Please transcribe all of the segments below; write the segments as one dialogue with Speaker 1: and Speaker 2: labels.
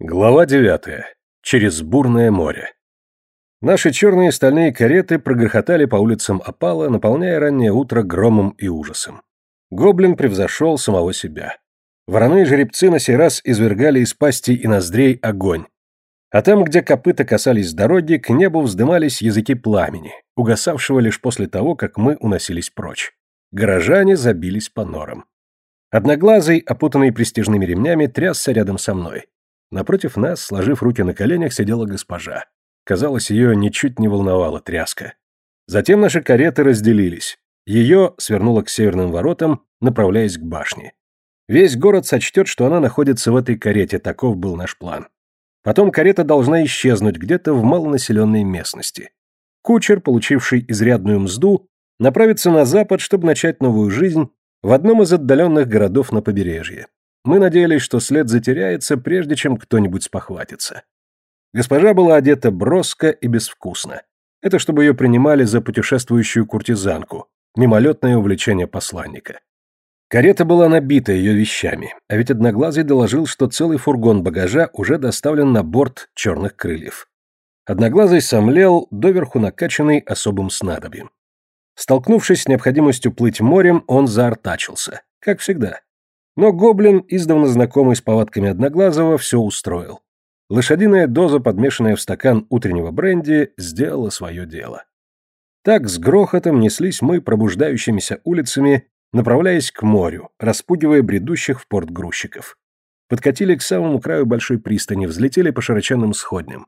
Speaker 1: Глава 9. Через бурное море. Наши черные стальные кареты прогрохотали по улицам опала, наполняя раннее утро громом и ужасом. Гоблин превзошел самого себя. Вороные жеребцы на сей раз извергали из пасти и ноздрей огонь. А там, где копыта касались дороги, к небу вздымались языки пламени, угасавшего лишь после того, как мы уносились прочь. Горожане забились по норам. Одноглазый, опутанный престижными ремнями, трясся рядом со мной. Напротив нас, сложив руки на коленях, сидела госпожа. Казалось, ее ничуть не волновала тряска. Затем наши кареты разделились. Ее свернуло к северным воротам, направляясь к башне. Весь город сочтет, что она находится в этой карете, таков был наш план. Потом карета должна исчезнуть где-то в малонаселенной местности. Кучер, получивший изрядную мзду, направится на запад, чтобы начать новую жизнь в одном из отдаленных городов на побережье. Мы надеялись, что след затеряется, прежде чем кто-нибудь спохватится. Госпожа была одета броско и безвкусно. Это чтобы ее принимали за путешествующую куртизанку, мимолетное увлечение посланника. Карета была набита ее вещами, а ведь Одноглазый доложил, что целый фургон багажа уже доставлен на борт черных крыльев. Одноглазый сомлел, доверху накачанный особым снадобьем. Столкнувшись с необходимостью плыть морем, он заортачился, как всегда. Но гоблин, издавна знакомый с повадками Одноглазого, все устроил. Лошадиная доза, подмешанная в стакан утреннего бренди, сделала свое дело. Так с грохотом неслись мы пробуждающимися улицами, направляясь к морю, распугивая бредущих в порт грузчиков. Подкатили к самому краю большой пристани, взлетели по широченным сходням.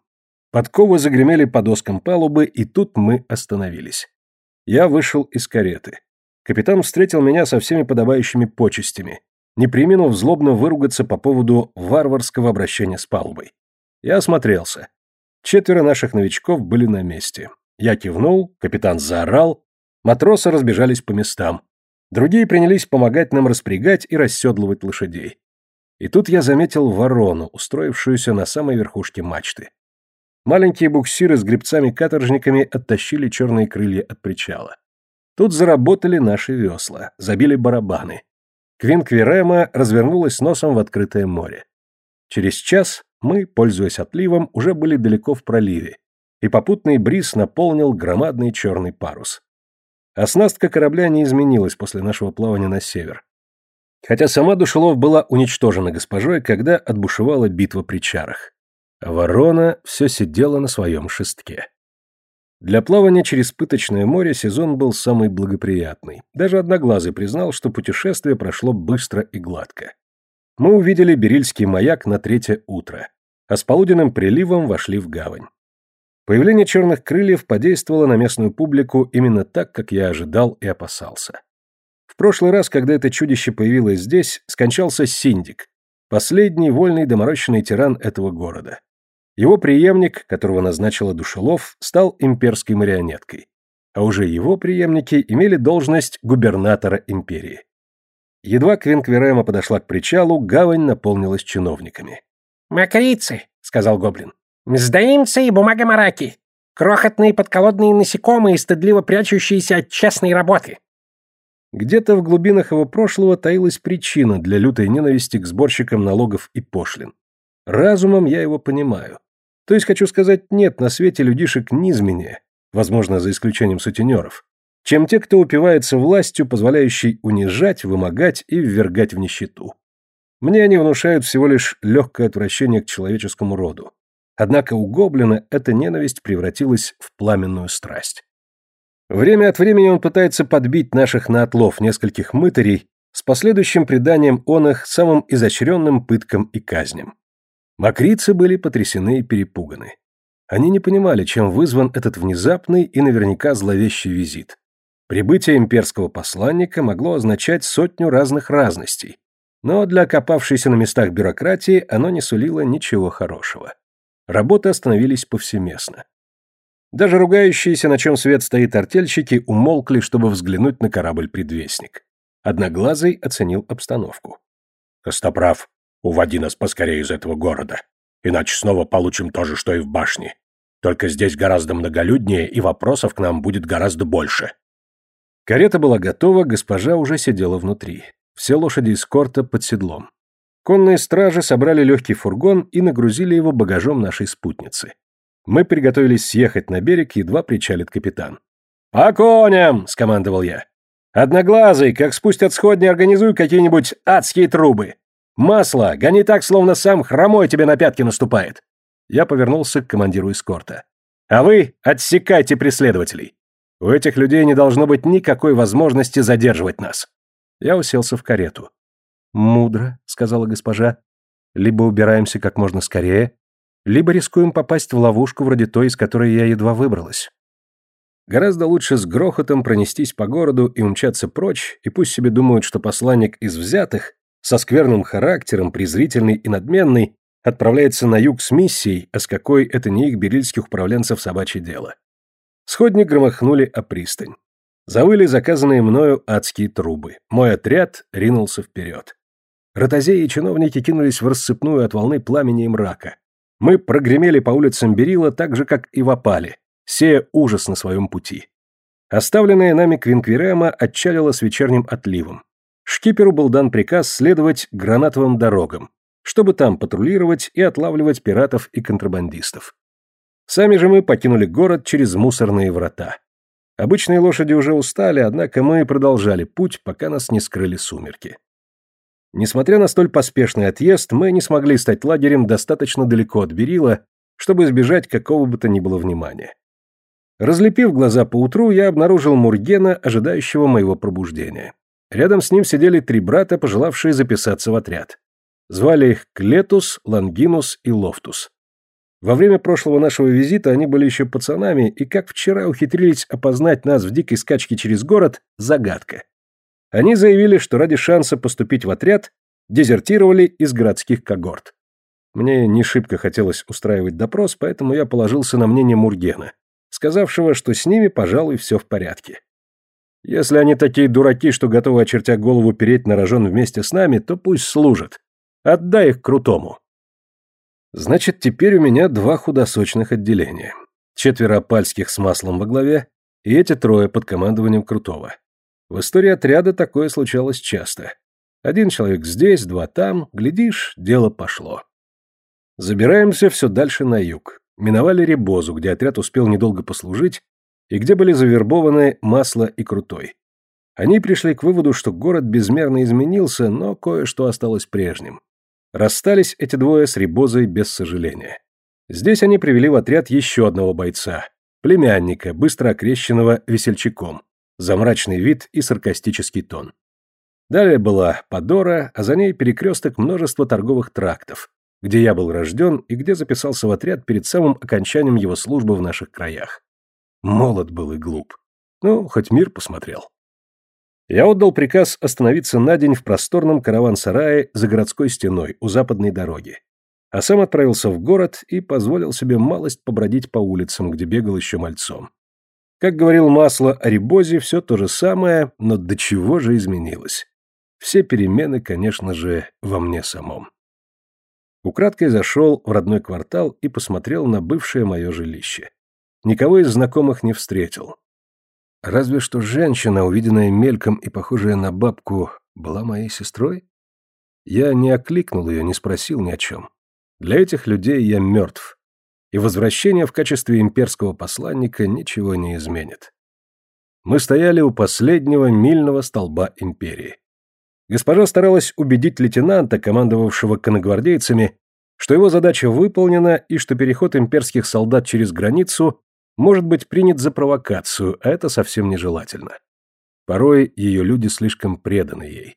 Speaker 1: Подковы загремели по доскам палубы, и тут мы остановились. Я вышел из кареты. Капитан встретил меня со всеми подобающими почестями, не приминув злобно выругаться по поводу варварского обращения с палубой. Я осмотрелся. Четверо наших новичков были на месте. Я кивнул, капитан заорал, матросы разбежались по местам. Другие принялись помогать нам распрягать и расседлывать лошадей. И тут я заметил ворону, устроившуюся на самой верхушке мачты. Маленькие буксиры с гребцами-каторжниками оттащили черные крылья от причала. Тут заработали наши весла, забили барабаны. Квинквирема развернулась носом в открытое море. Через час мы, пользуясь отливом, уже были далеко в проливе, и попутный бриз наполнил громадный черный парус. Оснастка корабля не изменилась после нашего плавания на север. Хотя сама Душелов была уничтожена госпожой, когда отбушевала битва при чарах. Ворона все сидела на своем шестке. Для плавания через пыточное море сезон был самый благоприятный. Даже Одноглазый признал, что путешествие прошло быстро и гладко. Мы увидели Берильский маяк на третье утро, а с полуденным приливом вошли в гавань. Появление черных крыльев подействовало на местную публику именно так, как я ожидал и опасался. В прошлый раз, когда это чудище появилось здесь, скончался Синдик, последний вольный доморощенный тиран этого города. Его преемник, которого назначила Душелов, стал имперской марионеткой, а уже его преемники имели должность губернатора империи. Едва Квинквирема подошла к причалу, гавань наполнилась чиновниками.
Speaker 2: «Макрицы», — сказал гоблин, — «сдаимцы и бумага-мараки, крохотные подколодные насекомые, стыдливо прячущиеся от частной работы».
Speaker 1: Где-то в глубинах его прошлого таилась причина для лютой ненависти к сборщикам налогов и пошлин. Разумом я его понимаю. То есть, хочу сказать, нет на свете людишек низменнее, возможно, за исключением сутенеров, чем те, кто упивается властью, позволяющей унижать, вымогать и ввергать в нищету. Мне они внушают всего лишь легкое отвращение к человеческому роду. Однако у гоблина эта ненависть превратилась в пламенную страсть. Время от времени он пытается подбить наших на отлов нескольких мытарей с последующим преданием он их самым изощренным пыткам и казням. Макрицы были потрясены и перепуганы. Они не понимали, чем вызван этот внезапный и наверняка зловещий визит. Прибытие имперского посланника могло означать сотню разных разностей, но для окопавшейся на местах бюрократии оно не сулило ничего хорошего. Работы остановились повсеместно. Даже ругающиеся, на чем свет стоит артельщики, умолкли, чтобы взглянуть на корабль-предвестник. Одноглазый оценил обстановку. «Костоправ, Уводи нас поскорее из этого города, иначе снова получим то же, что и в башне. Только здесь гораздо многолюднее, и вопросов к нам будет гораздо больше». Карета была готова, госпожа уже сидела внутри. Все лошади из корта под седлом. Конные стражи собрали легкий фургон и нагрузили его багажом нашей спутницы. Мы приготовились съехать на берег, едва причалит капитан. «По коням!» — скомандовал я. «Одноглазый, как спустят сходни, организуй какие-нибудь адские трубы. Масло, гони так, словно сам хромой тебе на пятки наступает». Я повернулся к командиру эскорта. «А вы отсекайте преследователей. У этих людей не должно быть никакой возможности задерживать нас». Я уселся в карету. «Мудро», — сказала госпожа. «Либо убираемся как можно скорее, либо рискуем попасть в ловушку вроде той, из которой я едва выбралась. Гораздо лучше с грохотом пронестись по городу и умчаться прочь, и пусть себе думают, что посланник из взятых, со скверным характером, презрительный и надменный, отправляется на юг с миссией, а с какой это не их берильских управленцев собачье дело. Сходни громыхнули о пристань. Завыли заказанные мною адские трубы. Мой отряд ринулся вперед. Ротозеи и чиновники кинулись в рассыпную от волны пламени и мрака. Мы прогремели по улицам Берила так же, как и в опале, сея ужас на своем пути. Оставленная нами Квинквирема отчалила с вечерним отливом. Шкиперу был дан приказ следовать гранатовым дорогам, чтобы там патрулировать и отлавливать пиратов и контрабандистов. Сами же мы покинули город через мусорные врата. Обычные лошади уже устали, однако мы продолжали путь, пока нас не скрыли сумерки. Несмотря на столь поспешный отъезд, мы не смогли стать лагерем достаточно далеко от Берила, чтобы избежать какого бы то ни было внимания. Разлепив глаза поутру, я обнаружил Мургена, ожидающего моего пробуждения. Рядом с ним сидели три брата, пожелавшие записаться в отряд. Звали их Клетус, Лангинус и Лофтус. Во время прошлого нашего визита они были еще пацанами, и как вчера ухитрились опознать нас в дикой скачке через город – загадка. Они заявили, что ради шанса поступить в отряд дезертировали из городских когорт. Мне не шибко хотелось устраивать допрос, поэтому я положился на мнение Мургена, сказавшего, что с ними, пожалуй, все в порядке. Если они такие дураки, что готовы, очертя голову, переть на рожон вместе с нами, то пусть служат. Отдай их крутому. Значит, теперь у меня два худосочных отделения. Четверо пальских с маслом во главе и эти трое под командованием Крутого. В истории отряда такое случалось часто. Один человек здесь, два там, глядишь, дело пошло. Забираемся все дальше на юг. Миновали Ребозу, где отряд успел недолго послужить, и где были завербованы Масло и Крутой. Они пришли к выводу, что город безмерно изменился, но кое-что осталось прежним. Расстались эти двое с Ребозой без сожаления. Здесь они привели в отряд еще одного бойца, племянника, быстро окрещенного весельчаком, за мрачный вид и саркастический тон. Далее была Подора, а за ней перекресток множества торговых трактов, где я был рожден и где записался в отряд перед самым окончанием его службы в наших краях. Молод был и глуп. Ну, хоть мир посмотрел. Я отдал приказ остановиться на день в просторном караван-сарае за городской стеной у западной дороги, а сам отправился в город и позволил себе малость побродить по улицам, где бегал еще мальцом. Как говорил Масло о Рибозе, все то же самое, но до чего же изменилось? Все перемены, конечно же, во мне самом. Украдкой зашел в родной квартал и посмотрел на бывшее мое жилище. Никого из знакомых не встретил. Разве что женщина, увиденная мельком и похожая на бабку, была моей сестрой? Я не окликнул ее, не спросил ни о чем. Для этих людей я мертв и возвращение в качестве имперского посланника ничего не изменит. Мы стояли у последнего мильного столба империи. Госпожа старалась убедить лейтенанта, командовавшего коногвардейцами, что его задача выполнена и что переход имперских солдат через границу может быть принят за провокацию, а это совсем нежелательно. Порой ее люди слишком преданы ей.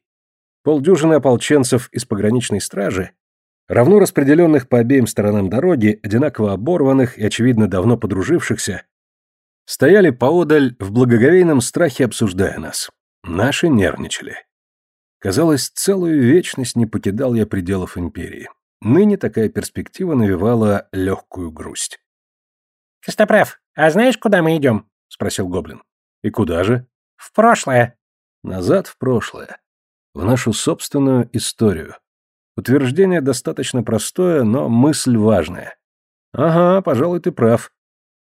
Speaker 1: Полдюжины ополченцев из пограничной стражи равно распределенных по обеим сторонам дороги, одинаково оборванных и, очевидно, давно подружившихся, стояли поодаль в благоговейном страхе, обсуждая нас. Наши нервничали. Казалось, целую вечность не покидал я пределов империи. Ныне такая перспектива навевала легкую грусть.
Speaker 2: «Костоправ, а знаешь, куда мы идем?»
Speaker 1: — спросил Гоблин. «И куда же?»
Speaker 2: «В прошлое».
Speaker 1: «Назад в прошлое. В нашу собственную историю. Утверждение достаточно простое, но мысль важная. Ага, пожалуй, ты прав.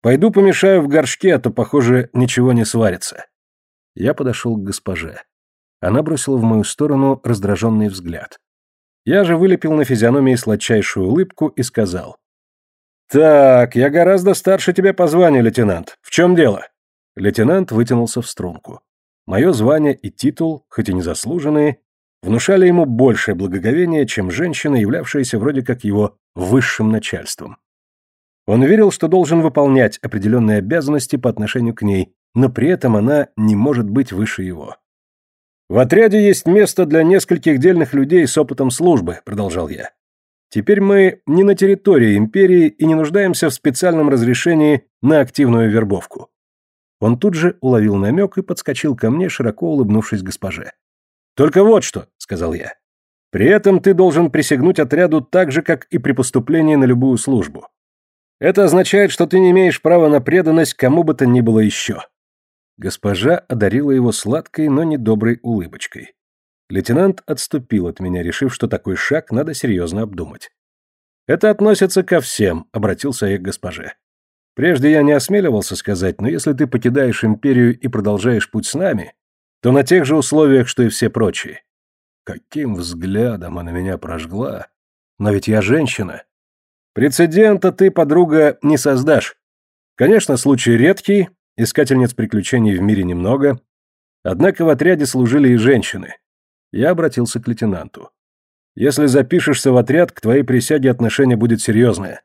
Speaker 1: Пойду помешаю в горшке, а то, похоже, ничего не сварится. Я подошел к госпоже. Она бросила в мою сторону раздраженный взгляд. Я же вылепил на физиономии сладчайшую улыбку и сказал. «Так, я гораздо старше тебя по званию, лейтенант. В чем дело?» Лейтенант вытянулся в струнку. Мое звание и титул, хоть и незаслуженные, внушали ему большее благоговение, чем женщина, являвшаяся вроде как его высшим начальством. Он верил, что должен выполнять определенные обязанности по отношению к ней, но при этом она не может быть выше его. «В отряде есть место для нескольких дельных людей с опытом службы», — продолжал я. «Теперь мы не на территории империи и не нуждаемся в специальном разрешении на активную вербовку». Он тут же уловил намек и подскочил ко мне, широко улыбнувшись госпоже. «Только вот что», — сказал я. «При этом ты должен присягнуть отряду так же, как и при поступлении на любую службу. Это означает, что ты не имеешь права на преданность кому бы то ни было еще. Госпожа одарила его сладкой, но недоброй улыбочкой. Лейтенант отступил от меня, решив, что такой шаг надо серьезно обдумать. «Это относится ко всем», — обратился я к госпоже. «Прежде я не осмеливался сказать, но если ты покидаешь империю и продолжаешь путь с нами, то на тех же условиях, что и все прочие». Каким взглядом она меня прожгла. Но ведь я женщина. Прецедента ты, подруга, не создашь. Конечно, случай редкий, Искательниц приключений в мире немного, однако в отряде служили и женщины. Я обратился к лейтенанту. Если запишешься в отряд, к твоей присяге отношение будет серьезное.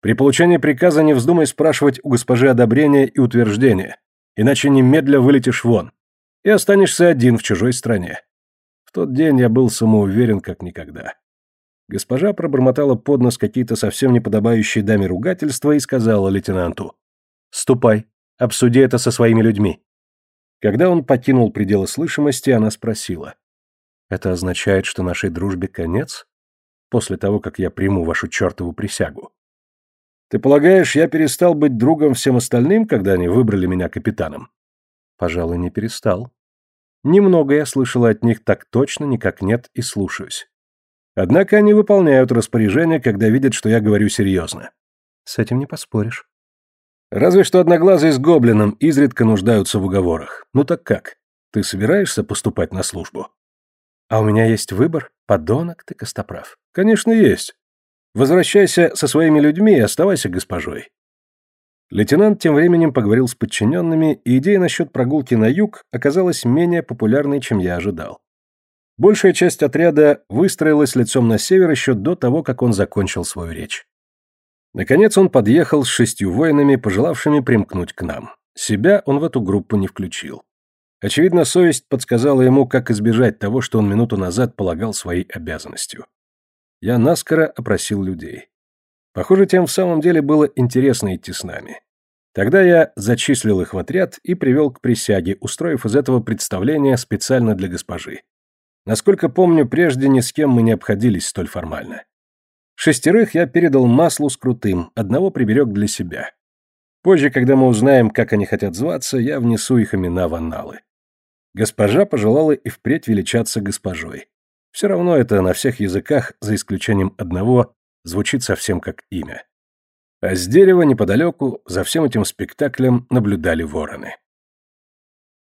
Speaker 1: При получении приказа не вздумай спрашивать у госпожи одобрения и утверждения, иначе немедля вылетишь вон и останешься один в чужой стране. В тот день я был самоуверен как никогда. Госпожа пробормотала под нос какие-то совсем неподобающие даме ругательства и сказала лейтенанту «Ступай, Обсуди это со своими людьми». Когда он покинул пределы слышимости, она спросила. «Это означает, что нашей дружбе конец? После того, как я приму вашу чертову присягу?» «Ты полагаешь, я перестал быть другом всем остальным, когда они выбрали меня капитаном?» «Пожалуй, не перестал. Немного я слышала от них так точно, никак нет, и слушаюсь. Однако они выполняют распоряжение, когда видят, что я говорю серьезно». «С этим не поспоришь». Разве что одноглазый с гоблином изредка нуждаются в уговорах. Ну так как? Ты собираешься поступать на службу? А у меня есть выбор, подонок ты, Костоправ. Конечно, есть. Возвращайся со своими людьми и оставайся госпожой. Лейтенант тем временем поговорил с подчиненными, и идея насчет прогулки на юг оказалась менее популярной, чем я ожидал. Большая часть отряда выстроилась лицом на север еще до того, как он закончил свою речь. Наконец он подъехал с шестью воинами, пожелавшими примкнуть к нам. Себя он в эту группу не включил. Очевидно, совесть подсказала ему, как избежать того, что он минуту назад полагал своей обязанностью. Я наскоро опросил людей. Похоже, тем в самом деле было интересно идти с нами. Тогда я зачислил их в отряд и привел к присяге, устроив из этого представление специально для госпожи. Насколько помню, прежде ни с кем мы не обходились столь формально. Шестерых я передал маслу с крутым, одного приберег для себя. Позже, когда мы узнаем, как они хотят зваться, я внесу их имена в анналы. Госпожа пожелала и впредь величаться госпожой. Все равно это на всех языках, за исключением одного, звучит совсем как имя. А с дерева неподалеку за всем этим спектаклем наблюдали вороны.